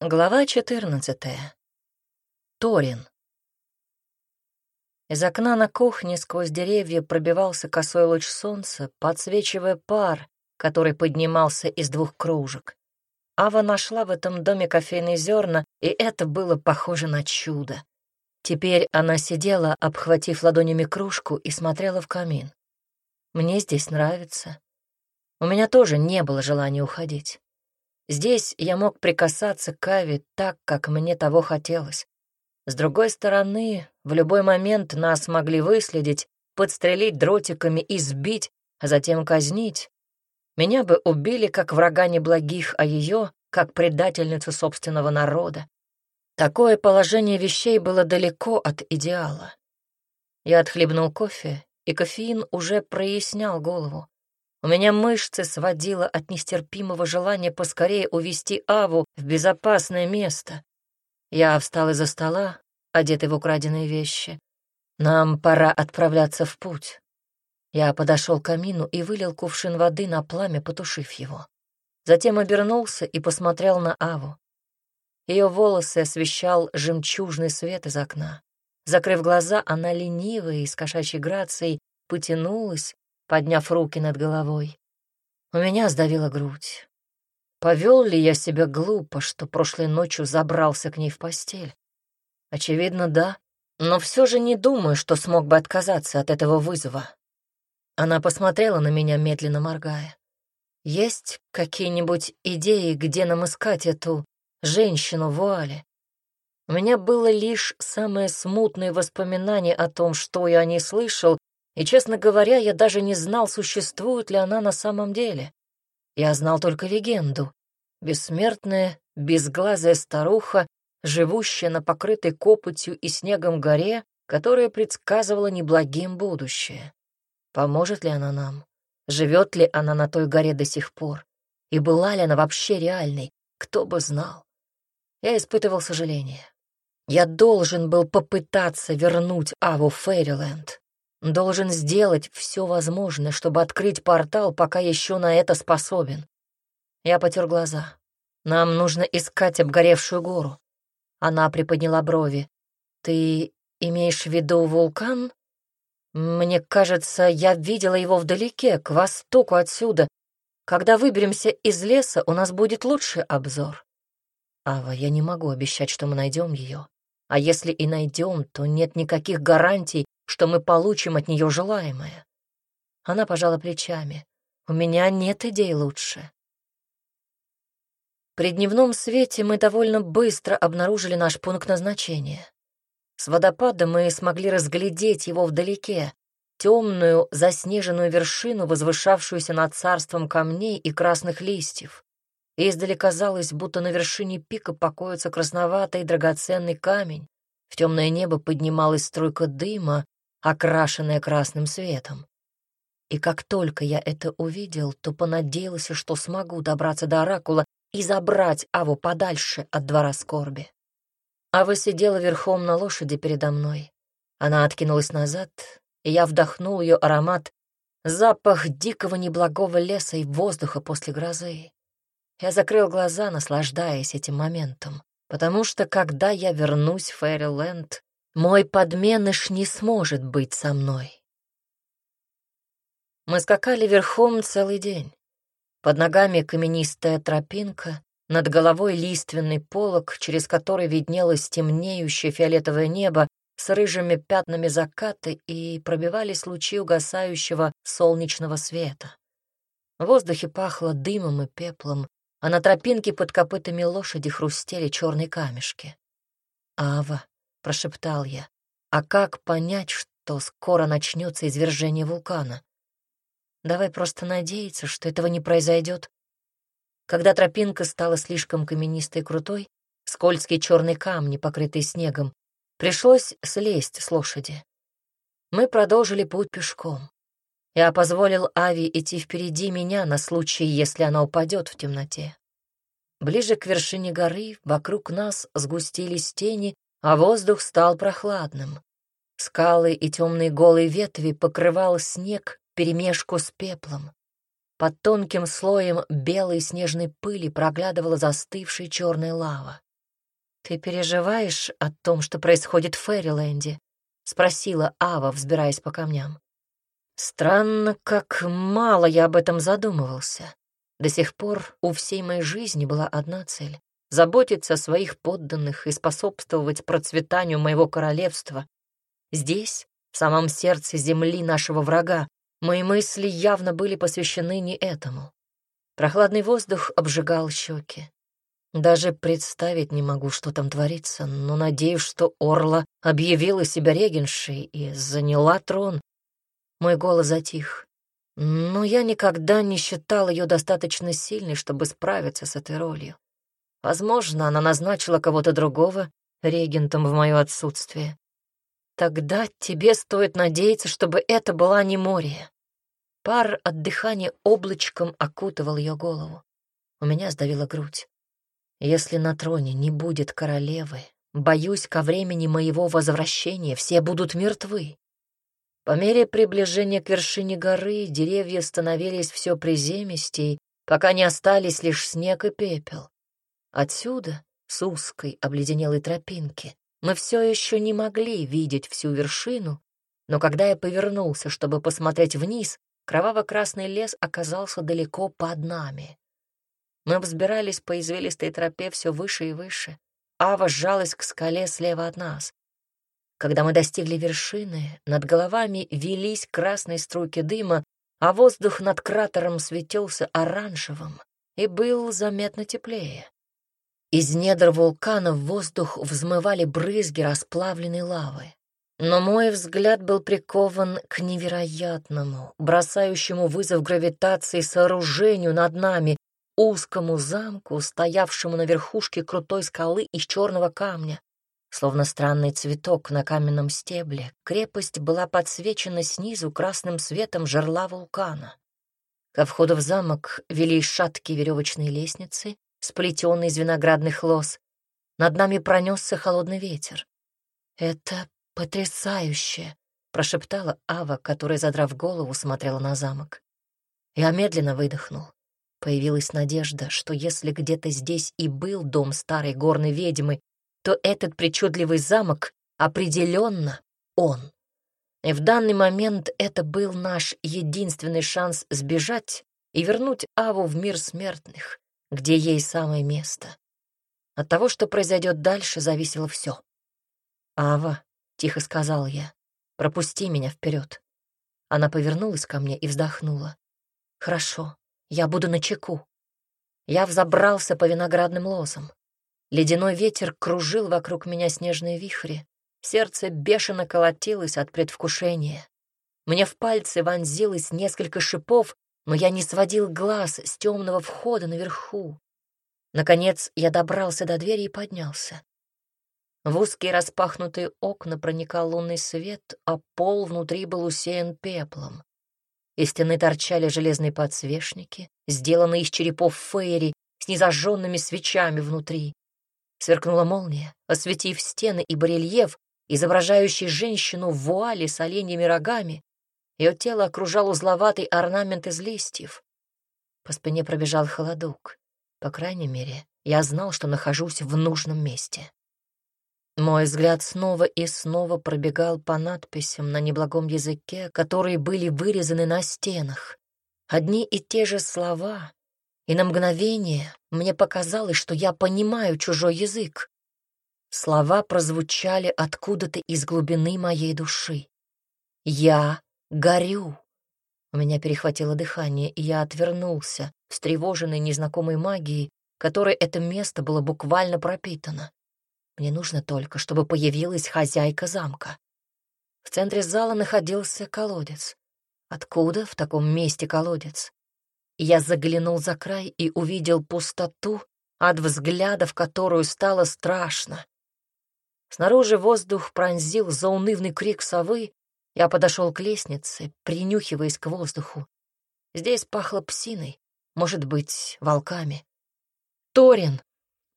Глава 14. Торин. Из окна на кухне сквозь деревья пробивался косой луч солнца, подсвечивая пар, который поднимался из двух кружек. Ава нашла в этом доме кофейные зерна, и это было похоже на чудо. Теперь она сидела, обхватив ладонями кружку, и смотрела в камин. Мне здесь нравится. У меня тоже не было желания уходить. Здесь я мог прикасаться к Аве так, как мне того хотелось. С другой стороны, в любой момент нас могли выследить, подстрелить дротиками и сбить, а затем казнить. Меня бы убили как врага неблагих, а ее — как предательницу собственного народа. Такое положение вещей было далеко от идеала. Я отхлебнул кофе, и кофеин уже прояснял голову. У меня мышцы сводило от нестерпимого желания поскорее увести Аву в безопасное место. Я встал из-за стола, одетый в украденные вещи. Нам пора отправляться в путь. Я подошел к камину и вылил кувшин воды на пламя, потушив его. Затем обернулся и посмотрел на Аву. Ее волосы освещал жемчужный свет из окна. Закрыв глаза, она лениво и с кошачьей грацией потянулась, подняв руки над головой. У меня сдавила грудь. Повел ли я себя глупо, что прошлой ночью забрался к ней в постель? Очевидно, да, но все же не думаю, что смог бы отказаться от этого вызова. Она посмотрела на меня, медленно моргая. Есть какие-нибудь идеи, где нам искать эту женщину в вуале? У меня было лишь самое смутное воспоминание о том, что я о ней слышал, и, честно говоря, я даже не знал, существует ли она на самом деле. Я знал только легенду. Бессмертная, безглазая старуха, живущая на покрытой копотью и снегом горе, которая предсказывала неблагим будущее. Поможет ли она нам? Живет ли она на той горе до сих пор? И была ли она вообще реальной? Кто бы знал. Я испытывал сожаление. Я должен был попытаться вернуть Аву Фейриленд. Должен сделать все возможное, чтобы открыть портал, пока еще на это способен. Я потер глаза. Нам нужно искать обгоревшую гору. Она приподняла брови. Ты имеешь в виду вулкан? Мне кажется, я видела его вдалеке, к востоку отсюда. Когда выберемся из леса, у нас будет лучший обзор. Ава, я не могу обещать, что мы найдем ее. А если и найдем, то нет никаких гарантий, что мы получим от нее желаемое. Она пожала плечами. У меня нет идей лучше. При дневном свете мы довольно быстро обнаружили наш пункт назначения. С водопада мы смогли разглядеть его вдалеке, темную заснеженную вершину, возвышавшуюся над царством камней и красных листьев. Издали казалось, будто на вершине пика покоится красноватый драгоценный камень. В темное небо поднималась струйка дыма, окрашенная красным светом. И как только я это увидел, то понадеялся, что смогу добраться до Оракула и забрать Аву подальше от двора скорби. Ава сидела верхом на лошади передо мной. Она откинулась назад, и я вдохнул ее аромат, запах дикого неблагого леса и воздуха после грозы. Я закрыл глаза, наслаждаясь этим моментом, потому что, когда я вернусь в Фэриленд, мой подменыш не сможет быть со мной. Мы скакали верхом целый день. Под ногами каменистая тропинка, над головой лиственный полог, через который виднелось темнеющее фиолетовое небо с рыжими пятнами заката и пробивались лучи угасающего солнечного света. В воздухе пахло дымом и пеплом, а на тропинке под копытами лошади хрустели черные камешки. «Ава», — прошептал я. «А как понять, что скоро начнется извержение вулкана? Давай просто надеяться, что этого не произойдет. Когда тропинка стала слишком каменистой и крутой, скользкие черные камни, покрытые снегом, пришлось слезть с лошади. Мы продолжили путь пешком. Я позволил Ави идти впереди меня на случай, если она упадет в темноте. Ближе к вершине горы вокруг нас сгустились тени, а воздух стал прохладным. Скалы и темные голые ветви покрывал снег перемешку с пеплом. Под тонким слоем белой снежной пыли проглядывала застывшая черная лава. «Ты переживаешь о том, что происходит в Фэриленде?» — спросила Ава, взбираясь по камням. Странно, как мало я об этом задумывался. До сих пор у всей моей жизни была одна цель — заботиться о своих подданных и способствовать процветанию моего королевства. Здесь, в самом сердце земли нашего врага, мои мысли явно были посвящены не этому. Прохладный воздух обжигал щеки. Даже представить не могу, что там творится, но надеюсь, что Орла объявила себя регеншей и заняла трон. Мой голос затих. Но я никогда не считал ее достаточно сильной, чтобы справиться с этой ролью. Возможно, она назначила кого-то другого регентом в мое отсутствие. Тогда тебе стоит надеяться, чтобы это была не море. Пар от дыхания облачком окутывал ее голову. У меня сдавила грудь. Если на троне не будет королевы, боюсь, ко времени моего возвращения все будут мертвы. По мере приближения к вершине горы деревья становились все приземистей, пока не остались лишь снег и пепел. Отсюда, с узкой обледенелой тропинки, мы все еще не могли видеть всю вершину, но когда я повернулся, чтобы посмотреть вниз, кроваво-красный лес оказался далеко под нами. Мы взбирались по извилистой тропе все выше и выше. Ава сжалась к скале слева от нас. Когда мы достигли вершины, над головами велись красные струйки дыма, а воздух над кратером светился оранжевым и был заметно теплее. Из недр вулкана в воздух взмывали брызги расплавленной лавы. Но мой взгляд был прикован к невероятному, бросающему вызов гравитации сооружению над нами, узкому замку, стоявшему на верхушке крутой скалы из черного камня. Словно странный цветок на каменном стебле, крепость была подсвечена снизу красным светом жерла вулкана. Ко входу в замок вели шаткие веревочные лестницы, сплетенные из виноградных лоз. Над нами пронесся холодный ветер. «Это потрясающе!» — прошептала Ава, которая, задрав голову, смотрела на замок. Я медленно выдохнул. Появилась надежда, что если где-то здесь и был дом старой горной ведьмы, то этот причудливый замок определенно он. И в данный момент это был наш единственный шанс сбежать и вернуть Аву в мир смертных, где ей самое место. От того, что произойдет дальше, зависело все. «Ава», — тихо сказал я, — «пропусти меня вперед. Она повернулась ко мне и вздохнула. «Хорошо, я буду на чеку». Я взобрался по виноградным лозам. Ледяной ветер кружил вокруг меня снежные вихри. Сердце бешено колотилось от предвкушения. Мне в пальцы вонзилось несколько шипов, но я не сводил глаз с темного входа наверху. Наконец я добрался до двери и поднялся. В узкие распахнутые окна проникал лунный свет, а пол внутри был усеян пеплом. Из стены торчали железные подсвечники, сделанные из черепов фейри с незажженными свечами внутри. Сверкнула молния, осветив стены и барельеф, изображающий женщину в вуале с оленьими рогами. Ее тело окружал узловатый орнамент из листьев. По спине пробежал холодок. По крайней мере, я знал, что нахожусь в нужном месте. Мой взгляд снова и снова пробегал по надписям на неблагом языке, которые были вырезаны на стенах. Одни и те же слова, и на мгновение мне показалось, что я понимаю чужой язык. Слова прозвучали откуда-то из глубины моей души. «Я горю». У меня перехватило дыхание, и я отвернулся, встревоженный незнакомой магией, которой это место было буквально пропитано. Мне нужно только, чтобы появилась хозяйка замка. В центре зала находился колодец. Откуда в таком месте колодец? Я заглянул за край и увидел пустоту, от взгляда в которую стало страшно. Снаружи воздух пронзил заунывный крик совы. Я подошел к лестнице, принюхиваясь к воздуху. Здесь пахло псиной, может быть, волками. «Торин!»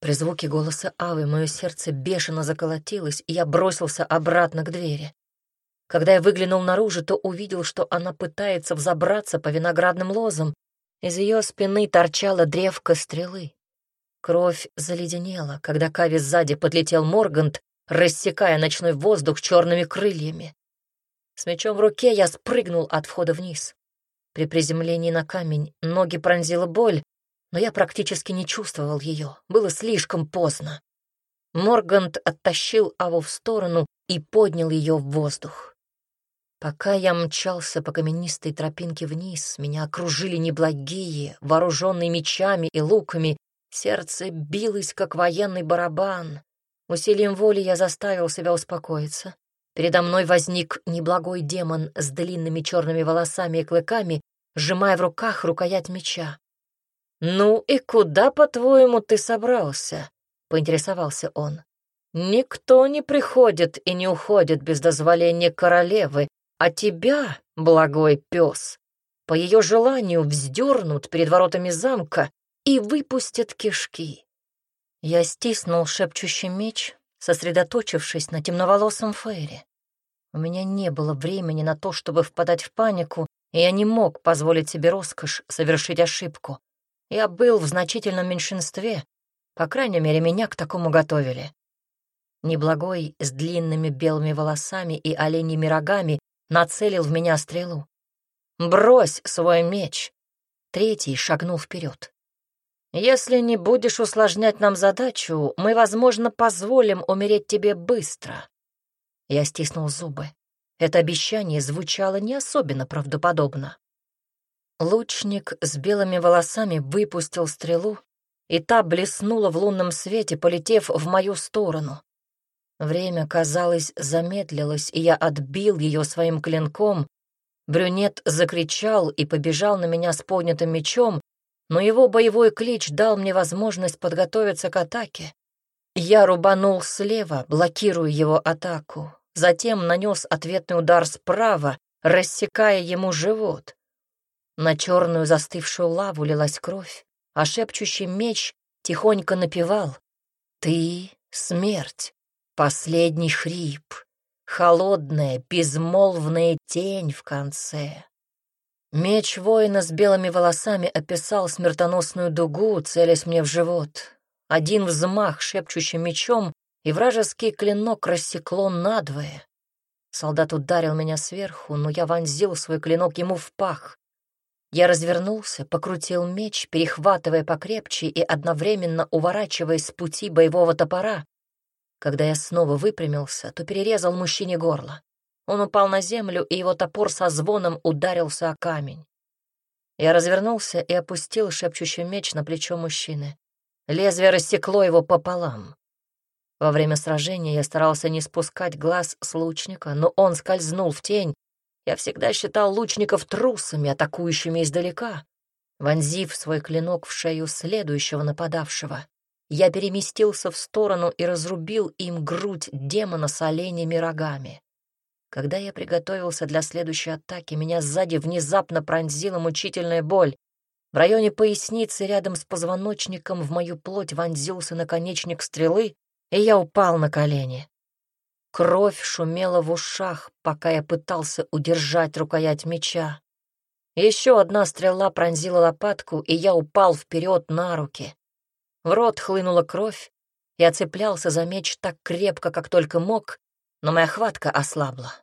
При звуке голоса Авы мое сердце бешено заколотилось, и я бросился обратно к двери. Когда я выглянул наружу, то увидел, что она пытается взобраться по виноградным лозам, из ее спины торчала древко стрелы. Кровь заледенела, когда Кави сзади подлетел Моргант, рассекая ночной воздух черными крыльями. С мечом в руке я спрыгнул от входа вниз. При приземлении на камень ноги пронзила боль, но я практически не чувствовал ее. Было слишком поздно. Моргант оттащил Аву в сторону и поднял ее в воздух. Пока я мчался по каменистой тропинке вниз, меня окружили неблагие, вооруженные мечами и луками. Сердце билось, как военный барабан. Усилием воли я заставил себя успокоиться. Передо мной возник неблагой демон с длинными черными волосами и клыками, сжимая в руках рукоять меча. «Ну и куда, по-твоему, ты собрался?» — поинтересовался он. «Никто не приходит и не уходит без дозволения королевы, а тебя, благой пес, по ее желанию вздернут перед воротами замка и выпустят кишки». Я стиснул шепчущий меч, сосредоточившись на темноволосом Фейре. У меня не было времени на то, чтобы впадать в панику, и я не мог позволить себе роскошь совершить ошибку. Я был в значительном меньшинстве, по крайней мере, меня к такому готовили. Неблагой с длинными белыми волосами и оленьими рогами нацелил в меня стрелу. «Брось свой меч!» Третий шагнул вперед. «Если не будешь усложнять нам задачу, мы, возможно, позволим умереть тебе быстро». Я стиснул зубы. Это обещание звучало не особенно правдоподобно. Лучник с белыми волосами выпустил стрелу, и та блеснула в лунном свете, полетев в мою сторону. Время, казалось, замедлилось, и я отбил ее своим клинком. Брюнет закричал и побежал на меня с поднятым мечом, но его боевой клич дал мне возможность подготовиться к атаке. Я рубанул слева, блокируя его атаку, затем нанес ответный удар справа, рассекая ему живот. На черную застывшую лаву лилась кровь, а шепчущий меч тихонько напевал «Ты — смерть, последний хрип, холодная, безмолвная тень в конце». Меч воина с белыми волосами описал смертоносную дугу, целясь мне в живот. Один взмах шепчущим мечом, и вражеский клинок рассекло надвое. Солдат ударил меня сверху, но я вонзил свой клинок ему в пах. Я развернулся, покрутил меч, перехватывая покрепче и одновременно уворачиваясь с пути боевого топора. Когда я снова выпрямился, то перерезал мужчине горло. Он упал на землю, и его топор со звоном ударился о камень. Я развернулся и опустил шепчущий меч на плечо мужчины. Лезвие рассекло его пополам. Во время сражения я старался не спускать глаз с лучника, но он скользнул в тень. Я всегда считал лучников трусами, атакующими издалека. Вонзив свой клинок в шею следующего нападавшего, я переместился в сторону и разрубил им грудь демона с оленями рогами. Когда я приготовился для следующей атаки, меня сзади внезапно пронзила мучительная боль. В районе поясницы рядом с позвоночником в мою плоть вонзился наконечник стрелы, и я упал на колени. Кровь шумела в ушах, пока я пытался удержать рукоять меча. Еще одна стрела пронзила лопатку, и я упал вперед на руки. В рот хлынула кровь, я цеплялся за меч так крепко, как только мог, но моя хватка ослабла.